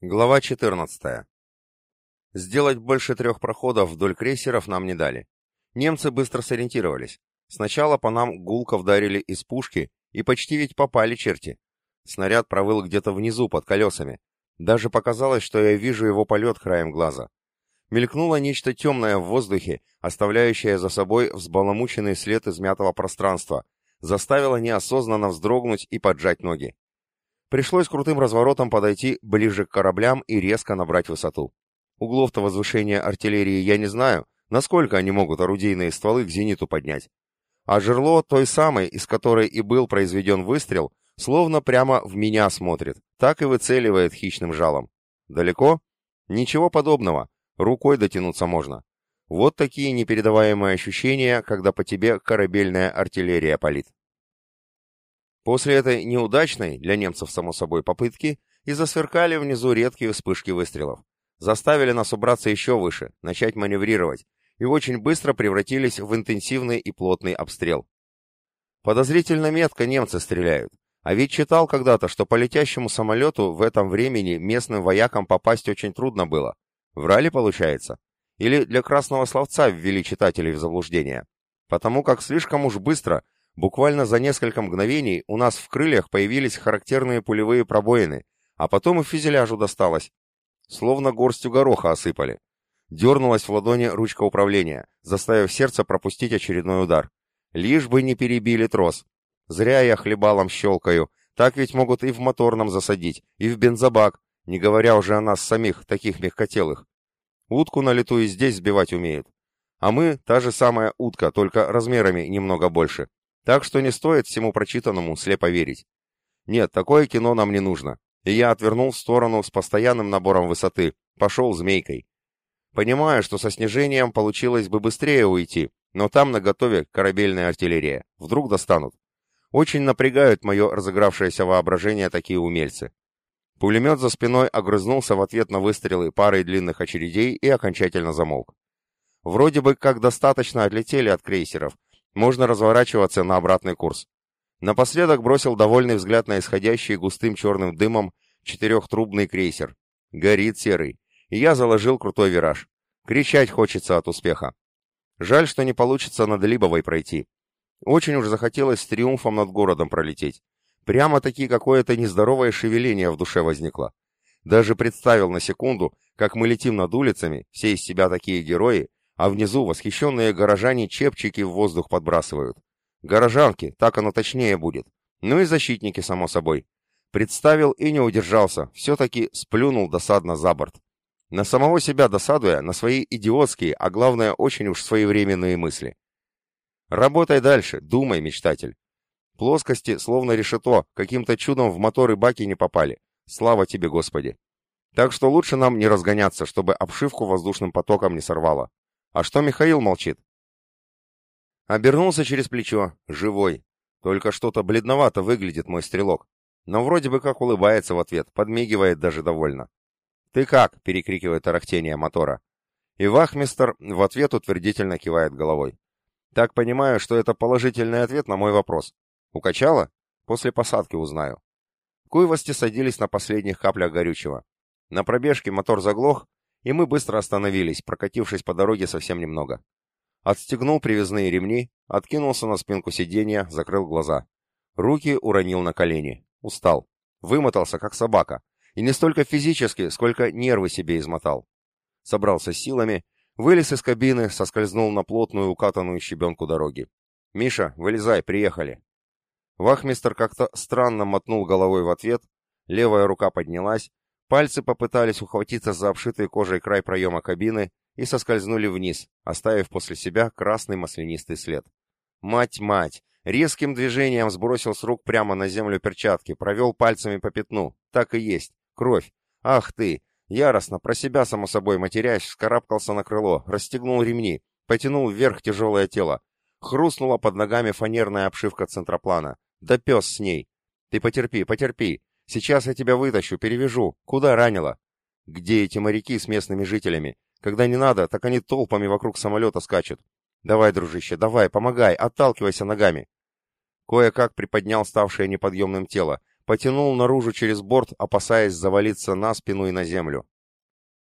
Глава 14. Сделать больше трех проходов вдоль крейсеров нам не дали. Немцы быстро сориентировались. Сначала по нам гулко вдарили из пушки, и почти ведь попали черти. Снаряд провыл где-то внизу, под колесами. Даже показалось, что я вижу его полет краем глаза. Мелькнуло нечто темное в воздухе, оставляющее за собой взбаламученный след измятого пространства, заставило неосознанно вздрогнуть и поджать ноги. Пришлось крутым разворотом подойти ближе к кораблям и резко набрать высоту. Углов-то возвышения артиллерии я не знаю, насколько они могут орудийные стволы к зениту поднять. А жерло той самой, из которой и был произведен выстрел, словно прямо в меня смотрит, так и выцеливает хищным жалом. Далеко? Ничего подобного, рукой дотянуться можно. Вот такие непередаваемые ощущения, когда по тебе корабельная артиллерия палит. После этой неудачной, для немцев само собой, попытки, и засверкали внизу редкие вспышки выстрелов. Заставили нас убраться еще выше, начать маневрировать, и очень быстро превратились в интенсивный и плотный обстрел. Подозрительно метко немцы стреляют. А ведь читал когда-то, что по летящему самолету в этом времени местным воякам попасть очень трудно было. Врали, получается? Или для красного словца ввели читателей в заблуждение? Потому как слишком уж быстро Буквально за несколько мгновений у нас в крыльях появились характерные пулевые пробоины, а потом и фюзеляжу досталось. Словно горстью гороха осыпали. Дернулась в ладони ручка управления, заставив сердце пропустить очередной удар. Лишь бы не перебили трос. Зря я хлебалом щелкаю, так ведь могут и в моторном засадить, и в бензобак, не говоря уже о нас самих, таких мягкотелых. Утку на лету и здесь сбивать умеют. А мы та же самая утка, только размерами немного больше. Так что не стоит всему прочитанному слепо верить. Нет, такое кино нам не нужно. И я отвернул в сторону с постоянным набором высоты, пошел змейкой. Понимаю, что со снижением получилось бы быстрее уйти, но там на готове корабельная артиллерия. Вдруг достанут. Очень напрягают мое разыгравшееся воображение такие умельцы. Пулемет за спиной огрызнулся в ответ на выстрелы парой длинных очередей и окончательно замолк. Вроде бы как достаточно отлетели от крейсеров, можно разворачиваться на обратный курс. Напоследок бросил довольный взгляд на исходящий густым черным дымом четырехтрубный крейсер. Горит серый. И я заложил крутой вираж. Кричать хочется от успеха. Жаль, что не получится над Либовой пройти. Очень уж захотелось с триумфом над городом пролететь. Прямо-таки какое-то нездоровое шевеление в душе возникло. Даже представил на секунду, как мы летим над улицами, все из себя такие герои, а внизу восхищенные горожане чепчики в воздух подбрасывают. Горожанки, так оно точнее будет. Ну и защитники, само собой. Представил и не удержался, все-таки сплюнул досадно за борт. На самого себя досадуя, на свои идиотские, а главное, очень уж своевременные мысли. Работай дальше, думай, мечтатель. Плоскости, словно решето, каким-то чудом в моторы баки не попали. Слава тебе, Господи. Так что лучше нам не разгоняться, чтобы обшивку воздушным потоком не сорвало. А что Михаил молчит? Обернулся через плечо, живой. Только что-то бледновато выглядит мой стрелок. Но вроде бы как улыбается в ответ, подмигивает даже довольно. «Ты как?» — перекрикивает тарахтение мотора. И вахмистер в ответ утвердительно кивает головой. Так понимаю, что это положительный ответ на мой вопрос. Укачало? После посадки узнаю. Куйвости садились на последних каплях горючего. На пробежке мотор заглох, и мы быстро остановились, прокатившись по дороге совсем немного. Отстегнул привязные ремни, откинулся на спинку сиденья, закрыл глаза. Руки уронил на колени. Устал. Вымотался, как собака. И не столько физически, сколько нервы себе измотал. Собрался силами, вылез из кабины, соскользнул на плотную укатанную щебенку дороги. «Миша, вылезай, приехали». Вахмистер как-то странно мотнул головой в ответ, левая рука поднялась, Пальцы попытались ухватиться за обшитый кожей край проема кабины и соскользнули вниз, оставив после себя красный маслянистый след. Мать-мать! Резким движением сбросил с рук прямо на землю перчатки, провел пальцами по пятну. Так и есть. Кровь. Ах ты! Яростно, про себя, само собой, матерясь, вскарабкался на крыло, расстегнул ремни, потянул вверх тяжелое тело. Хрустнула под ногами фанерная обшивка центроплана. Да пес с ней! Ты потерпи, потерпи! Сейчас я тебя вытащу, перевяжу. Куда ранило? Где эти моряки с местными жителями? Когда не надо, так они толпами вокруг самолета скачут. Давай, дружище, давай, помогай, отталкивайся ногами. Кое-как приподнял ставшее неподъемным тело, потянул наружу через борт, опасаясь завалиться на спину и на землю.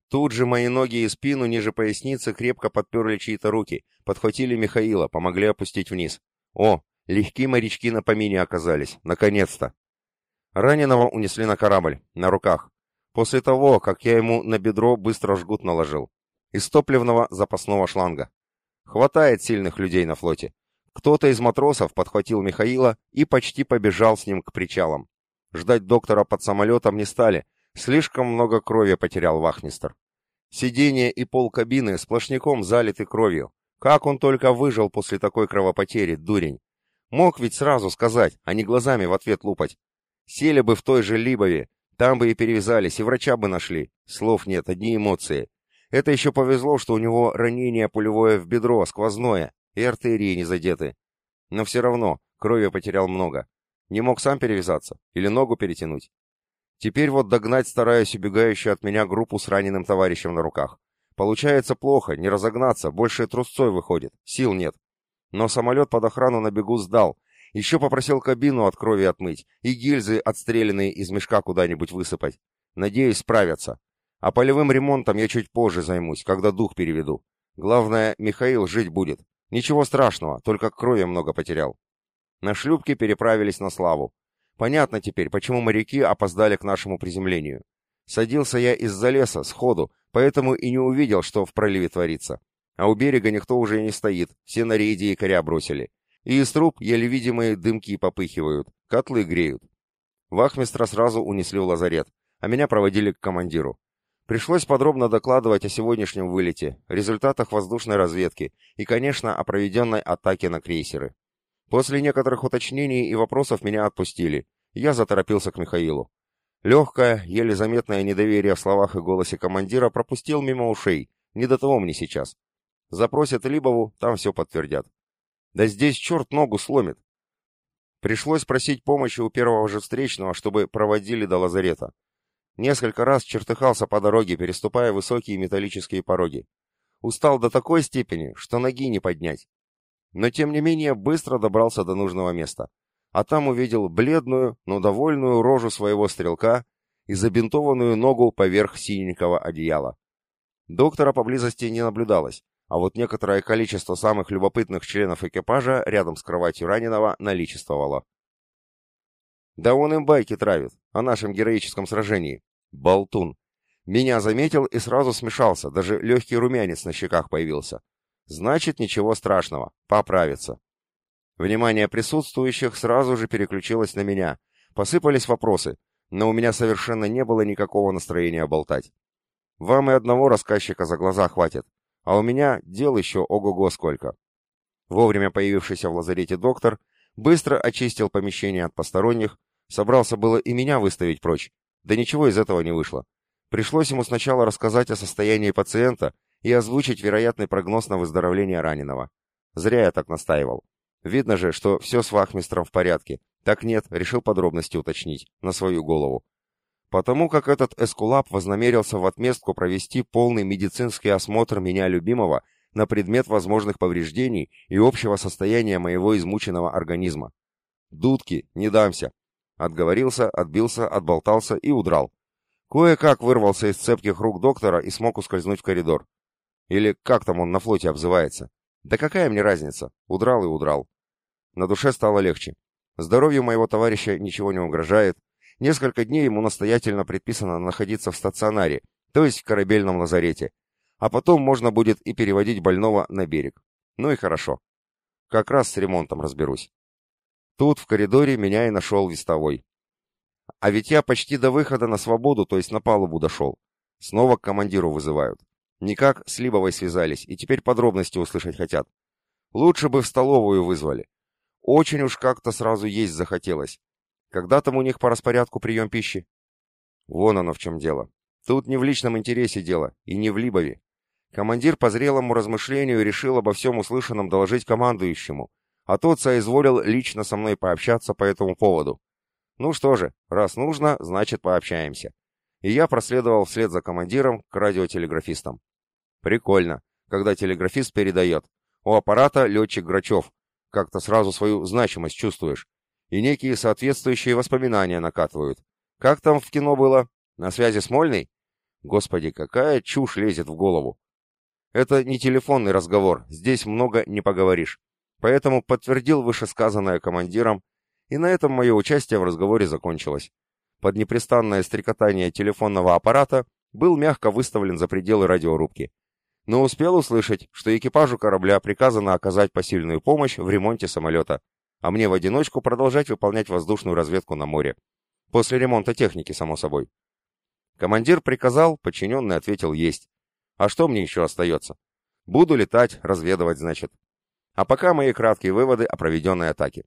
Тут же мои ноги и спину ниже поясницы крепко подперли чьи-то руки, подхватили Михаила, помогли опустить вниз. О, легкие морячки на помине оказались, наконец-то. Раненого унесли на корабль, на руках. После того, как я ему на бедро быстро жгут наложил. Из топливного запасного шланга. Хватает сильных людей на флоте. Кто-то из матросов подхватил Михаила и почти побежал с ним к причалам. Ждать доктора под самолетом не стали. Слишком много крови потерял вахмистр. Сиденье и пол кабины сплошняком залиты кровью. Как он только выжил после такой кровопотери, дурень. Мог ведь сразу сказать, а не глазами в ответ лупать. Сели бы в той же Либове, там бы и перевязались, и врача бы нашли. Слов нет, одни эмоции. Это еще повезло, что у него ранение пулевое в бедро, сквозное, и артерии не задеты. Но все равно, крови потерял много. Не мог сам перевязаться или ногу перетянуть. Теперь вот догнать стараюсь убегающую от меня группу с раненым товарищем на руках. Получается плохо, не разогнаться, больше трусцой выходит, сил нет. Но самолет под охрану на бегу сдал. Еще попросил кабину от крови отмыть и гильзы, отстрелянные из мешка, куда-нибудь высыпать. Надеюсь, справятся. А полевым ремонтом я чуть позже займусь, когда дух переведу. Главное, Михаил жить будет. Ничего страшного, только крови много потерял. На шлюпке переправились на славу. Понятно теперь, почему моряки опоздали к нашему приземлению. Садился я из-за леса, сходу, поэтому и не увидел, что в проливе творится. А у берега никто уже не стоит, все на рейде якоря бросили. И из труб еле видимые дымки попыхивают, котлы греют. Вахмистра сразу унесли в лазарет, а меня проводили к командиру. Пришлось подробно докладывать о сегодняшнем вылете, результатах воздушной разведки и, конечно, о проведенной атаке на крейсеры. После некоторых уточнений и вопросов меня отпустили. Я заторопился к Михаилу. Легкое, еле заметное недоверие в словах и голосе командира пропустил мимо ушей. Не до того мне сейчас. Запросят Либову, там все подтвердят. Да здесь черт ногу сломит. Пришлось просить помощи у первого же встречного, чтобы проводили до лазарета. Несколько раз чертыхался по дороге, переступая высокие металлические пороги. Устал до такой степени, что ноги не поднять но тем не менее быстро добрался до нужного места. А там увидел бледную, но довольную рожу своего стрелка и забинтованную ногу поверх синенького одеяла. Доктора поблизости не наблюдалось, а вот некоторое количество самых любопытных членов экипажа рядом с кроватью раненого наличествовало. Да он им байки травит о нашем героическом сражении. Болтун. Меня заметил и сразу смешался, даже легкий румянец на щеках появился. Значит, ничего страшного, поправится. Внимание присутствующих сразу же переключилось на меня. Посыпались вопросы, но у меня совершенно не было никакого настроения болтать. Вам и одного рассказчика за глаза хватит, а у меня дел еще ого-го сколько. Вовремя появившийся в лазарете доктор быстро очистил помещение от посторонних, собрался было и меня выставить прочь, да ничего из этого не вышло. Пришлось ему сначала рассказать о состоянии пациента и озвучить вероятный прогноз на выздоровление раненого. Зря я так настаивал. Видно же, что все с вахмистром в порядке. Так нет, решил подробности уточнить, на свою голову. Потому как этот эскулап вознамерился в отместку провести полный медицинский осмотр меня любимого на предмет возможных повреждений и общего состояния моего измученного организма. Дудки, не дамся. Отговорился, отбился, отболтался и удрал. Кое-как вырвался из цепких рук доктора и смог ускользнуть в коридор. Или как там он на флоте обзывается? Да какая мне разница? Удрал и удрал. На душе стало легче. Здоровью моего товарища ничего не угрожает. Несколько дней ему настоятельно предписано находиться в стационаре, то есть в корабельном лазарете. А потом можно будет и переводить больного на берег. Ну и хорошо. Как раз с ремонтом разберусь. Тут в коридоре меня и нашел вестовой. А ведь я почти до выхода на свободу, то есть на палубу дошел. Снова к командиру вызывают. Никак с Либовой связались, и теперь подробности услышать хотят. Лучше бы в столовую вызвали. Очень уж как-то сразу есть захотелось. Когда там у них по распорядку прием пищи? Вон оно в чем дело. Тут не в личном интересе дело, и не в Либове. Командир по зрелому размышлению решил обо всем услышанном доложить командующему, а тот соизволил лично со мной пообщаться по этому поводу. Ну что же, раз нужно, значит пообщаемся. И я проследовал вслед за командиром к радиотелеграфистам. Прикольно, когда телеграфист передает. У аппарата летчик Грачев. Как-то сразу свою значимость чувствуешь. И некие соответствующие воспоминания накатывают. Как там в кино было? На связи Смольный? Господи, какая чушь лезет в голову. Это не телефонный разговор, здесь много не поговоришь. Поэтому подтвердил вышесказанное командиром, и на этом мое участие в разговоре закончилось. Под непрестанное стрекотание телефонного аппарата был мягко выставлен за пределы радиорубки. Но успел услышать, что экипажу корабля приказано оказать посильную помощь в ремонте самолета, а мне в одиночку продолжать выполнять воздушную разведку на море. После ремонта техники, само собой. Командир приказал, подчиненный ответил «Есть». А что мне еще остается? Буду летать, разведывать, значит. А пока мои краткие выводы о проведенной атаке.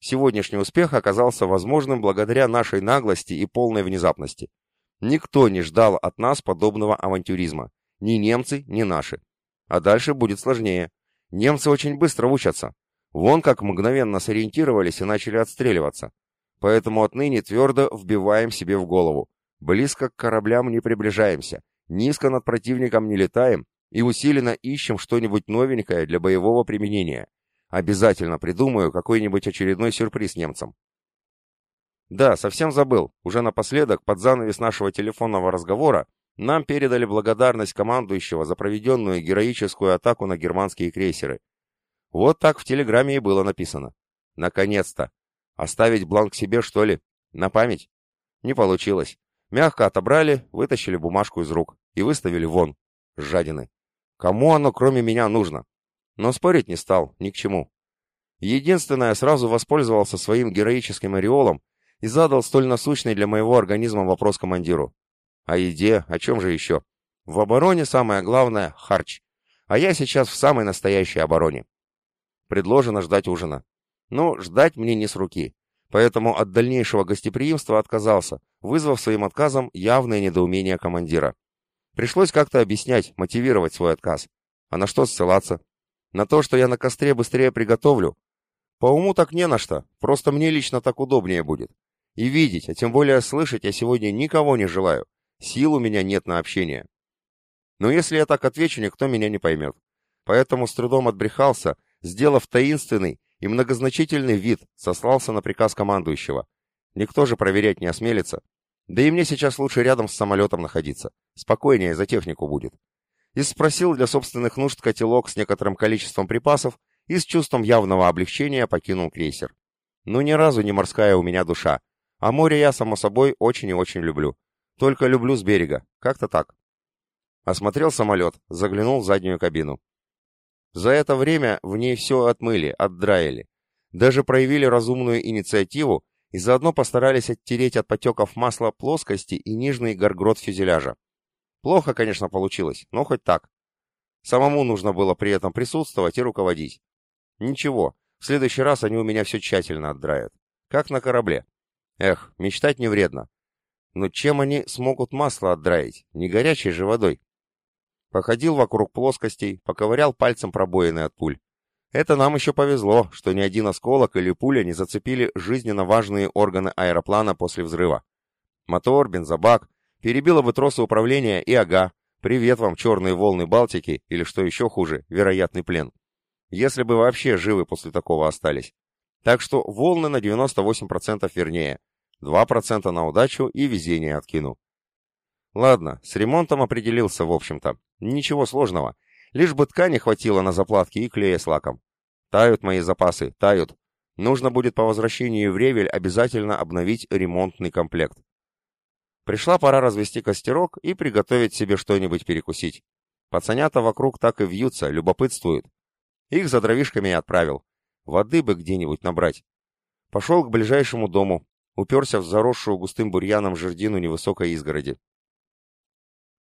Сегодняшний успех оказался возможным благодаря нашей наглости и полной внезапности. Никто не ждал от нас подобного авантюризма. Ни немцы, ни наши. А дальше будет сложнее. Немцы очень быстро учатся. Вон как мгновенно сориентировались и начали отстреливаться. Поэтому отныне твердо вбиваем себе в голову. Близко к кораблям не приближаемся. Низко над противником не летаем и усиленно ищем что-нибудь новенькое для боевого применения. Обязательно придумаю какой-нибудь очередной сюрприз немцам. Да, совсем забыл. Уже напоследок, под занавес нашего телефонного разговора, нам передали благодарность командующего за проведенную героическую атаку на германские крейсеры. Вот так в телеграмме и было написано. Наконец-то. Оставить бланк себе, что ли? На память? Не получилось. Мягко отобрали, вытащили бумажку из рук и выставили вон. Жадины. Кому оно, кроме меня, нужно? Но спорить не стал, ни к чему. Единственное, сразу воспользовался своим героическим ореолом и задал столь насущный для моего организма вопрос командиру. О еде, о чем же еще? В обороне самое главное — харч. А я сейчас в самой настоящей обороне. Предложено ждать ужина. Ну, ждать мне не с руки. Поэтому от дальнейшего гостеприимства отказался, вызвав своим отказом явное недоумение командира. Пришлось как-то объяснять, мотивировать свой отказ. А на что ссылаться? На то, что я на костре быстрее приготовлю? По уму так не на что, просто мне лично так удобнее будет. И видеть, а тем более слышать я сегодня никого не желаю. Сил у меня нет на общение. Но если я так отвечу, никто меня не поймет. Поэтому с трудом отбрехался, сделав таинственный и многозначительный вид, сослался на приказ командующего. Никто же проверять не осмелится. Да и мне сейчас лучше рядом с самолетом находиться. Спокойнее за технику будет. И спросил для собственных нужд котелок с некоторым количеством припасов и с чувством явного облегчения покинул крейсер. Ну ни разу не морская у меня душа. А море я, само собой, очень и очень люблю. Только люблю с берега. Как-то так. Осмотрел самолет, заглянул в заднюю кабину. За это время в ней все отмыли, отдраили. Даже проявили разумную инициативу и заодно постарались оттереть от потеков масла плоскости и нижний горгрот фюзеляжа. Плохо, конечно, получилось, но хоть так. Самому нужно было при этом присутствовать и руководить. Ничего, в следующий раз они у меня все тщательно отдраят. Как на корабле. Эх, мечтать не вредно. Но чем они смогут масло отдраить? Не горячей же водой. Походил вокруг плоскостей, поковырял пальцем пробоины от пуль. Это нам еще повезло, что ни один осколок или пуля не зацепили жизненно важные органы аэроплана после взрыва. Мотор, бензобак, перебило бы тросы управления и ага. Привет вам, черные волны Балтики, или что еще хуже, вероятный плен. Если бы вообще живы после такого остались. Так что волны на 98% вернее. 2% на удачу и везение откину. Ладно, с ремонтом определился, в общем-то. Ничего сложного. Лишь бы ткани хватило на заплатки и клея с лаком. Тают мои запасы, тают. Нужно будет по возвращении в Ревель обязательно обновить ремонтный комплект. Пришла пора развести костерок и приготовить себе что-нибудь перекусить. Пацанята вокруг так и вьются, любопытствуют. Их за дровишками и отправил. Воды бы где-нибудь набрать. Пошел к ближайшему дому, уперся в заросшую густым бурьяном жердину невысокой изгороди.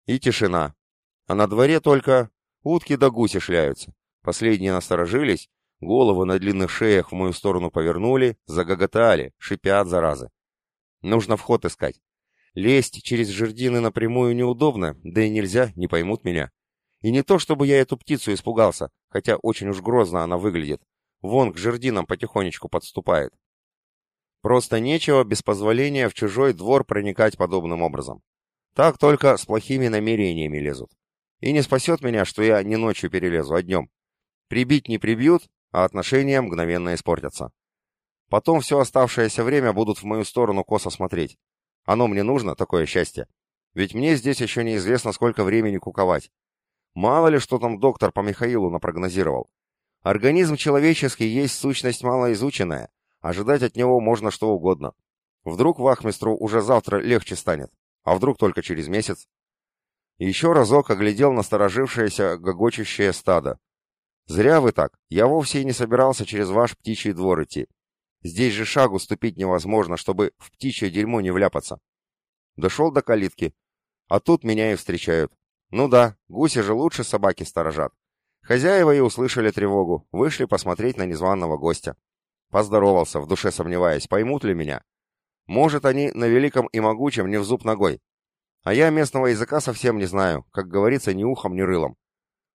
И тишина. А на дворе только утки да гуси шляются. Последние насторожились, головы на длинных шеях в мою сторону повернули, загоготали, шипят заразы. Нужно вход искать. Лезть через жердины напрямую неудобно, да и нельзя, не поймут меня. И не то, чтобы я эту птицу испугался, хотя очень уж грозно она выглядит. Вон к жердинам потихонечку подступает. Просто нечего без позволения в чужой двор проникать подобным образом. Так только с плохими намерениями лезут. И не спасет меня, что я не ночью перелезу, а днем. Прибить не прибьют, а отношения мгновенно испортятся. Потом все оставшееся время будут в мою сторону косо смотреть. Оно мне нужно, такое счастье. Ведь мне здесь еще неизвестно, сколько времени куковать. Мало ли, что там доктор по Михаилу напрогнозировал. Организм человеческий есть сущность малоизученная. Ожидать от него можно что угодно. Вдруг вахмистру уже завтра легче станет, а вдруг только через месяц. Еще разок оглядел насторожившееся гогочущее стадо. Зря вы так, я вовсе и не собирался через ваш птичий двор идти. Здесь же шагу ступить невозможно, чтобы в птичье дерьмо не вляпаться. Дошел до калитки, а тут меня и встречают. Ну да, гуси же лучше собаки сторожат. Хозяева и услышали тревогу, вышли посмотреть на незваного гостя. Поздоровался, в душе сомневаясь, поймут ли меня. Может, они на великом и могучем не в зуб ногой. А я местного языка совсем не знаю, как говорится, ни ухом, ни рылом.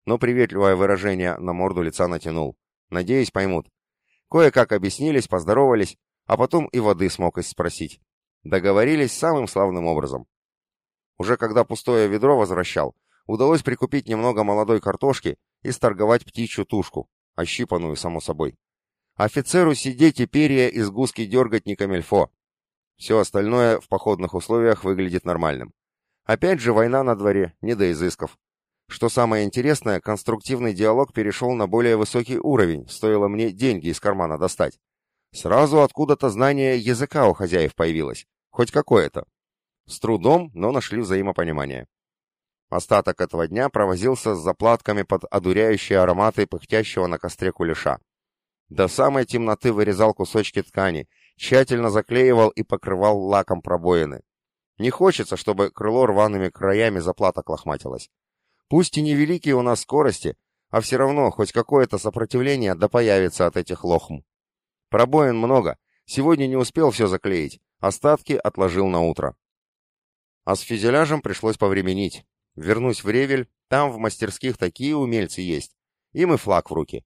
Но приветливое выражение на морду лица натянул. Надеюсь, поймут. Кое-как объяснились, поздоровались, а потом и воды смог их спросить. Договорились самым славным образом. Уже когда пустое ведро возвращал, удалось прикупить немного молодой картошки и сторговать птичью тушку, ощипанную, само собой. Офицеру сидеть и перья из гуски дергать не камельфо. Все остальное в походных условиях выглядит нормальным. Опять же, война на дворе, не до изысков. Что самое интересное, конструктивный диалог перешел на более высокий уровень, стоило мне деньги из кармана достать. Сразу откуда-то знание языка у хозяев появилось, хоть какое-то. С трудом, но нашли взаимопонимание. Остаток этого дня провозился с заплатками под одуряющие ароматы пыхтящего на костре кулеша. До самой темноты вырезал кусочки ткани, тщательно заклеивал и покрывал лаком пробоины. Не хочется, чтобы крыло рваными краями заплаток лохматилось. Пусть и невеликие у нас скорости, а все равно хоть какое-то сопротивление да появится от этих лохм. Пробоин много, сегодня не успел все заклеить, остатки отложил на утро. А с фюзеляжем пришлось повременить. Вернусь в Ревель, там в мастерских такие умельцы есть. Им и флаг в руки.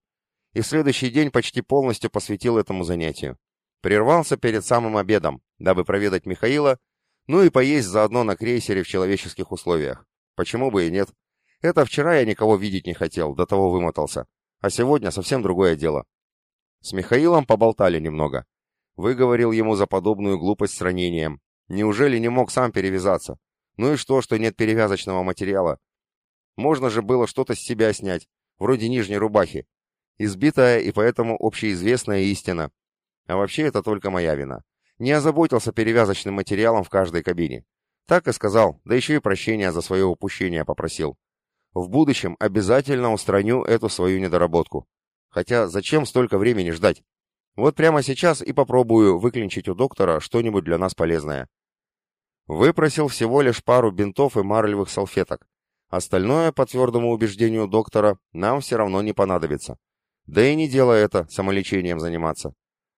И следующий день почти полностью посвятил этому занятию. Прервался перед самым обедом, дабы проведать Михаила, ну и поесть заодно на крейсере в человеческих условиях. Почему бы и нет? Это вчера я никого видеть не хотел, до того вымотался. А сегодня совсем другое дело. С Михаилом поболтали немного. Выговорил ему за подобную глупость с ранением. Неужели не мог сам перевязаться? Ну и что, что нет перевязочного материала? Можно же было что-то с себя снять, вроде нижней рубахи. Избитая и поэтому общеизвестная истина. А вообще это только моя вина. Не озаботился перевязочным материалом в каждой кабине. Так и сказал, да еще и прощения за свое упущение попросил. В будущем обязательно устраню эту свою недоработку. Хотя зачем столько времени ждать? Вот прямо сейчас и попробую выклинчить у доктора что-нибудь для нас полезное. Выпросил всего лишь пару бинтов и марлевых салфеток. Остальное, по твердому убеждению доктора, нам все равно не понадобится. Да и не дело это, самолечением заниматься.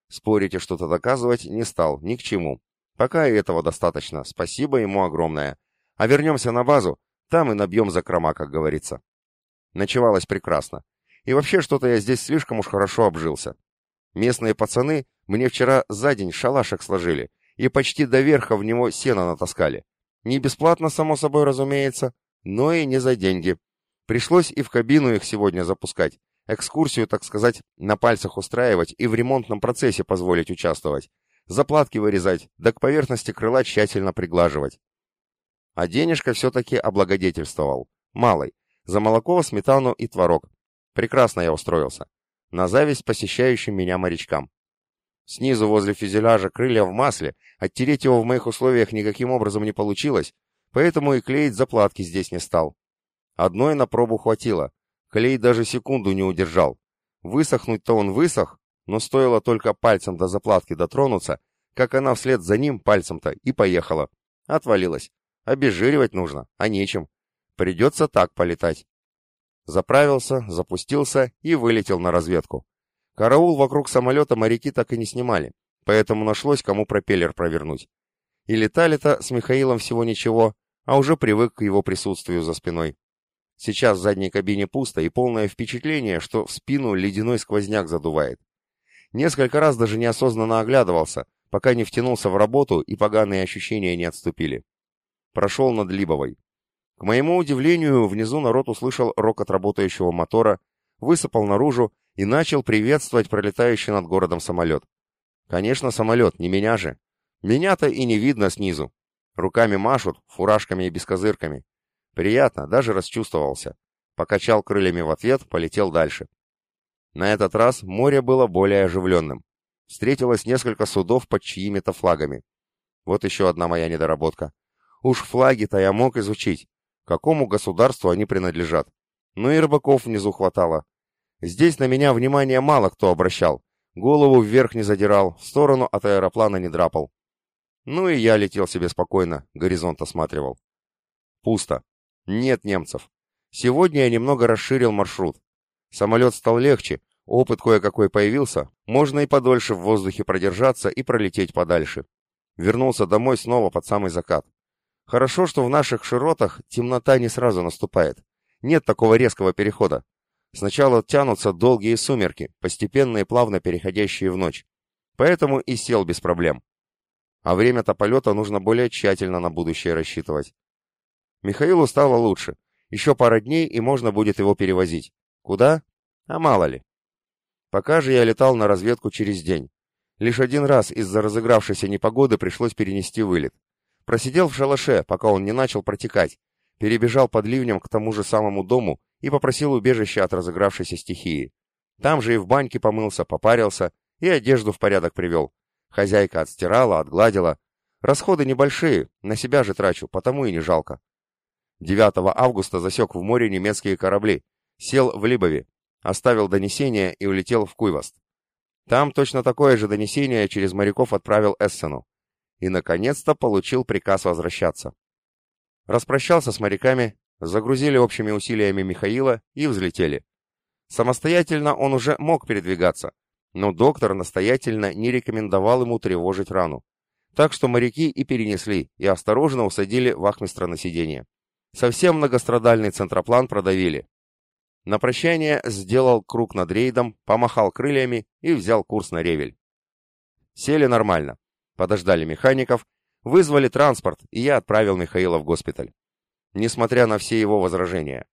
Спорить и что-то доказывать не стал, ни к чему. Пока и этого достаточно, спасибо ему огромное. А вернемся на базу, там и набьем закрома, как говорится. Ночевалось прекрасно. И вообще что-то я здесь слишком уж хорошо обжился. Местные пацаны мне вчера за день шалашек сложили и почти до верха в него сено натаскали. Не бесплатно, само собой, разумеется, но и не за деньги. Пришлось и в кабину их сегодня запускать, экскурсию, так сказать, на пальцах устраивать и в ремонтном процессе позволить участвовать, заплатки вырезать, да к поверхности крыла тщательно приглаживать. А денежка все-таки облагодетельствовал. Малый. За молоко, сметану и творог. Прекрасно я устроился. На зависть посещающим меня морячкам. Снизу возле фюзеляжа крылья в масле, оттереть его в моих условиях никаким образом не получилось, поэтому и клеить заплатки здесь не стал. Одной на пробу хватило, Клей даже секунду не удержал. Высохнуть-то он высох, но стоило только пальцем до заплатки дотронуться, как она вслед за ним пальцем-то и поехала. Отвалилась. Обезжиривать нужно, а нечем. Придется так полетать. Заправился, запустился и вылетел на разведку. Караул вокруг самолета моряки так и не снимали, поэтому нашлось, кому пропеллер провернуть. И летали-то с Михаилом всего ничего, а уже привык к его присутствию за спиной. Сейчас в задней кабине пусто и полное впечатление, что в спину ледяной сквозняк задувает. Несколько раз даже неосознанно оглядывался, пока не втянулся в работу и поганые ощущения не отступили. Прошел над Либовой. К моему удивлению, внизу народ услышал рокот работающего мотора, высыпал наружу и начал приветствовать пролетающий над городом самолет. Конечно, самолет, не меня же. Меня-то и не видно снизу. Руками машут, фуражками и бескозырками. Приятно, даже расчувствовался. Покачал крыльями в ответ, полетел дальше. На этот раз море было более оживленным. Встретилось несколько судов под чьими-то флагами. Вот еще одна моя недоработка. Уж флаги-то я мог изучить. Какому государству они принадлежат? Ну и рыбаков внизу хватало. Здесь на меня внимание мало кто обращал. Голову вверх не задирал, в сторону от аэроплана не драпал. Ну и я летел себе спокойно, горизонт осматривал. Пусто. Нет немцев. Сегодня я немного расширил маршрут. Самолет стал легче, опыт кое-какой появился, можно и подольше в воздухе продержаться и пролететь подальше. Вернулся домой снова под самый закат. Хорошо, что в наших широтах темнота не сразу наступает. Нет такого резкого перехода. Сначала тянутся долгие сумерки, постепенно и плавно переходящие в ночь. Поэтому и сел без проблем. А время-то полета нужно более тщательно на будущее рассчитывать. Михаилу стало лучше. Еще пара дней, и можно будет его перевозить. Куда? А мало ли. Пока же я летал на разведку через день. Лишь один раз из-за разыгравшейся непогоды пришлось перенести вылет. Просидел в шалаше, пока он не начал протекать. Перебежал под ливнем к тому же самому дому и попросил убежища от разыгравшейся стихии. Там же и в баньке помылся, попарился и одежду в порядок привел. Хозяйка отстирала, отгладила. Расходы небольшие, на себя же трачу, потому и не жалко. 9 августа засек в море немецкие корабли, сел в Либове, оставил донесение и улетел в Куйваст. Там точно такое же донесение через моряков отправил Эссену. И, наконец-то, получил приказ возвращаться. Распрощался с моряками, загрузили общими усилиями Михаила и взлетели. Самостоятельно он уже мог передвигаться, но доктор настоятельно не рекомендовал ему тревожить рану. Так что моряки и перенесли, и осторожно усадили вахмистра на сиденье. Совсем многострадальный центроплан продавили. На прощание сделал круг над рейдом, помахал крыльями и взял курс на ревель. Сели нормально. Подождали механиков, вызвали транспорт, и я отправил Михаила в госпиталь. Несмотря на все его возражения.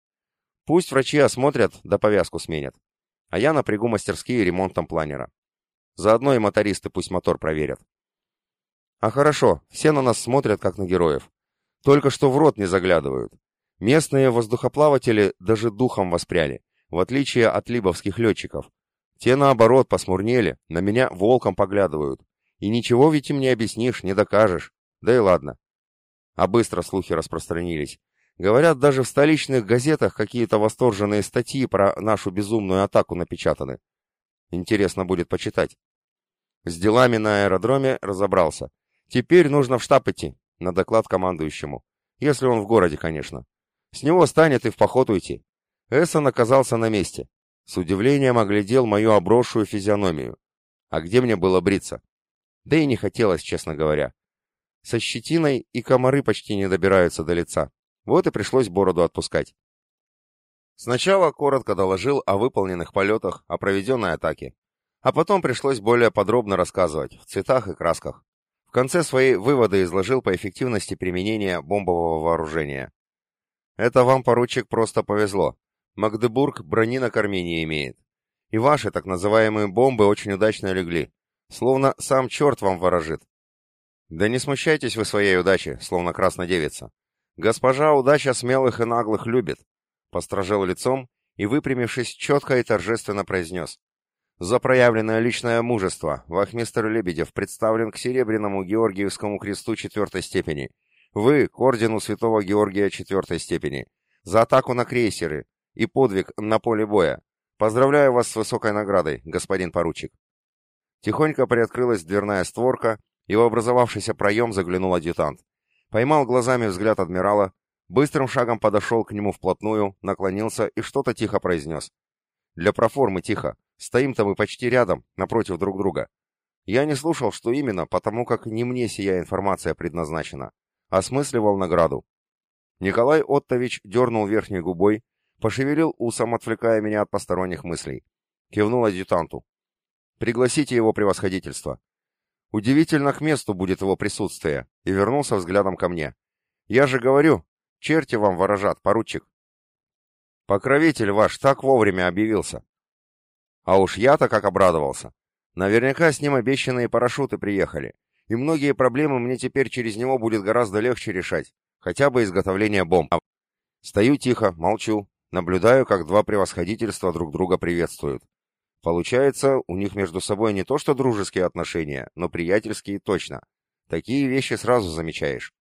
Пусть врачи осмотрят, да повязку сменят а я напрягу мастерские ремонтом планера. Заодно и мотористы пусть мотор проверят. А хорошо, все на нас смотрят, как на героев. Только что в рот не заглядывают. Местные воздухоплаватели даже духом воспряли, в отличие от либовских летчиков. Те, наоборот, посмурнели, на меня волком поглядывают. И ничего ведь им не объяснишь, не докажешь. Да и ладно. А быстро слухи распространились. Говорят, даже в столичных газетах какие-то восторженные статьи про нашу безумную атаку напечатаны. Интересно будет почитать. С делами на аэродроме разобрался. Теперь нужно в штаб идти, на доклад командующему. Если он в городе, конечно. С него станет и в поход уйти. Эссон оказался на месте. С удивлением оглядел мою обросшую физиономию. А где мне было бриться? Да и не хотелось, честно говоря. Со щетиной и комары почти не добираются до лица. Вот и пришлось бороду отпускать. Сначала коротко доложил о выполненных полетах, о проведенной атаке. А потом пришлось более подробно рассказывать, в цветах и красках. Конце свои выводы изложил по эффективности применения бомбового вооружения. Это вам, поручик, просто повезло. Магдебург брони на корме не имеет. И ваши так называемые бомбы очень удачно легли. Словно сам черт вам ворожит. Да не смущайтесь вы своей удачи, словно красная девица. «Госпожа удача смелых и наглых любит», — постражал лицом и, выпрямившись, четко и торжественно произнес. «За проявленное личное мужество вахмистр Лебедев представлен к Серебряному Георгиевскому кресту четвертой степени. Вы — к ордену святого Георгия четвертой степени. За атаку на крейсеры и подвиг на поле боя. Поздравляю вас с высокой наградой, господин поручик». Тихонько приоткрылась дверная створка, и в образовавшийся проем заглянул адъютант. Поймал глазами взгляд адмирала, быстрым шагом подошел к нему вплотную, наклонился и что-то тихо произнес. Для проформы тихо. Стоим-то мы почти рядом, напротив друг друга. Я не слушал, что именно, потому как не мне сия информация предназначена. Осмысливал награду. Николай Оттович дернул верхней губой, пошевелил усом, отвлекая меня от посторонних мыслей. Кивнул адъютанту. «Пригласите его превосходительство. Удивительно к месту будет его присутствие, и вернулся взглядом ко мне. Я же говорю, черти вам ворожат, поручик. Покровитель ваш так вовремя объявился. А уж я-то как обрадовался. Наверняка с ним обещанные парашюты приехали, и многие проблемы мне теперь через него будет гораздо легче решать, хотя бы изготовление бомб. Стою тихо, молчу, наблюдаю, как два превосходительства друг друга приветствуют. Получается, у них между собой не то что дружеские отношения, но приятельские точно. Такие вещи сразу замечаешь.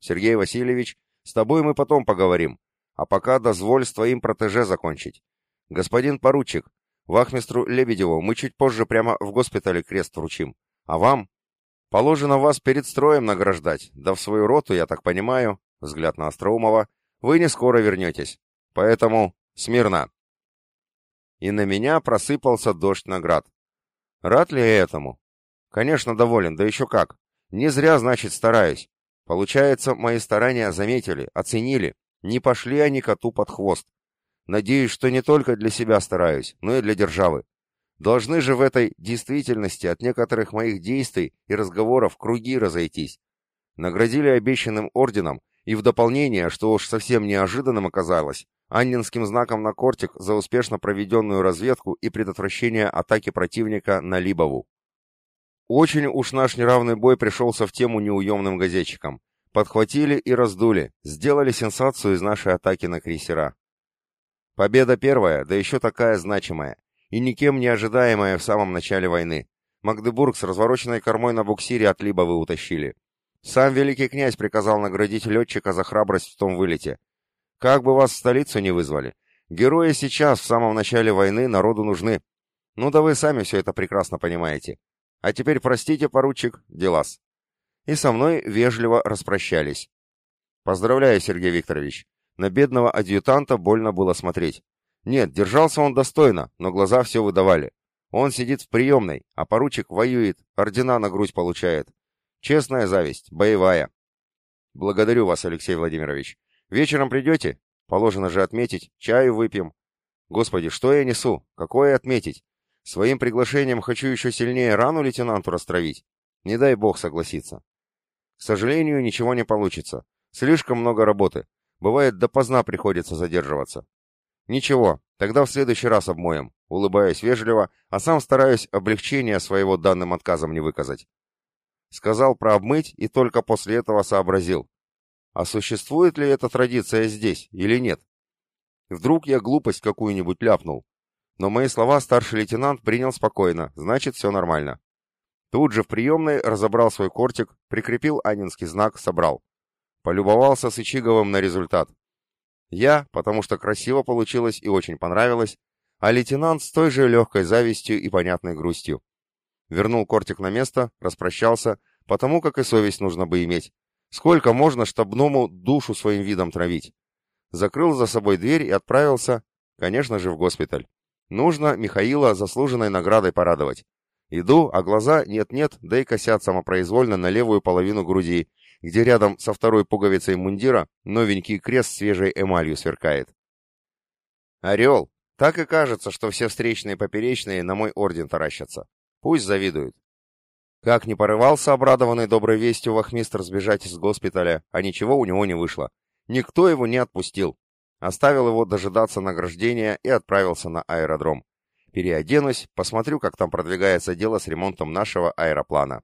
Сергей Васильевич, с тобой мы потом поговорим, а пока дозволь с твоим протеже закончить. Господин поручик, вахмистру Лебедеву мы чуть позже прямо в госпитале крест вручим. А вам? Положено вас перед строем награждать, да в свою роту, я так понимаю, взгляд на Остроумова, вы не скоро вернетесь. Поэтому смирно. И на меня просыпался дождь наград. Рад ли я этому? Конечно, доволен, да еще как. Не зря, значит, стараюсь. Получается, мои старания заметили, оценили. Не пошли они коту под хвост. Надеюсь, что не только для себя стараюсь, но и для державы. Должны же в этой действительности от некоторых моих действий и разговоров круги разойтись. Наградили обещанным орденом, и в дополнение, что уж совсем неожиданным оказалось, Аннинским знаком на кортик за успешно проведенную разведку и предотвращение атаки противника на Либову. Очень уж наш неравный бой пришелся в тему неуемным газетчикам. Подхватили и раздули, сделали сенсацию из нашей атаки на крейсера. Победа первая, да еще такая значимая, и никем не ожидаемая в самом начале войны. Магдебург с развороченной кормой на буксире от Либовы утащили. Сам великий князь приказал наградить летчика за храбрость в том вылете. Как бы вас в столицу не вызвали. Герои сейчас, в самом начале войны, народу нужны. Ну да вы сами все это прекрасно понимаете. А теперь простите, поручик, делас. И со мной вежливо распрощались. Поздравляю, Сергей Викторович. На бедного адъютанта больно было смотреть. Нет, держался он достойно, но глаза все выдавали. Он сидит в приемной, а поручик воюет, ордена на грудь получает. Честная зависть, боевая. Благодарю вас, Алексей Владимирович. Вечером придете? Положено же отметить, чаю выпьем. Господи, что я несу? Какое отметить? Своим приглашением хочу еще сильнее рану лейтенанту растравить. Не дай бог согласиться. К сожалению, ничего не получится. Слишком много работы. Бывает, допоздна приходится задерживаться. Ничего, тогда в следующий раз обмоем. Улыбаюсь вежливо, а сам стараюсь облегчение своего данным отказом не выказать. Сказал про обмыть и только после этого сообразил. А существует ли эта традиция здесь или нет? Вдруг я глупость какую-нибудь ляпнул, но мои слова старший лейтенант принял спокойно, значит, все нормально. Тут же в приемной разобрал свой кортик, прикрепил анинский знак, собрал. Полюбовался с Ичиговым на результат. Я, потому что красиво получилось и очень понравилось, а лейтенант с той же легкой завистью и понятной грустью. Вернул кортик на место, распрощался, потому как и совесть нужно бы иметь. Сколько можно штабному душу своим видом травить? Закрыл за собой дверь и отправился, конечно же, в госпиталь. Нужно Михаила заслуженной наградой порадовать. Иду, а глаза нет-нет, да и косят самопроизвольно на левую половину груди, где рядом со второй пуговицей мундира новенький крест свежей эмалью сверкает. Орел! Так и кажется, что все встречные поперечные на мой орден таращатся. Пусть завидуют. Как не порывался обрадованный доброй вестью вахмистр сбежать из госпиталя, а ничего у него не вышло. Никто его не отпустил. Оставил его дожидаться награждения и отправился на аэродром. Переоденусь, посмотрю, как там продвигается дело с ремонтом нашего аэроплана.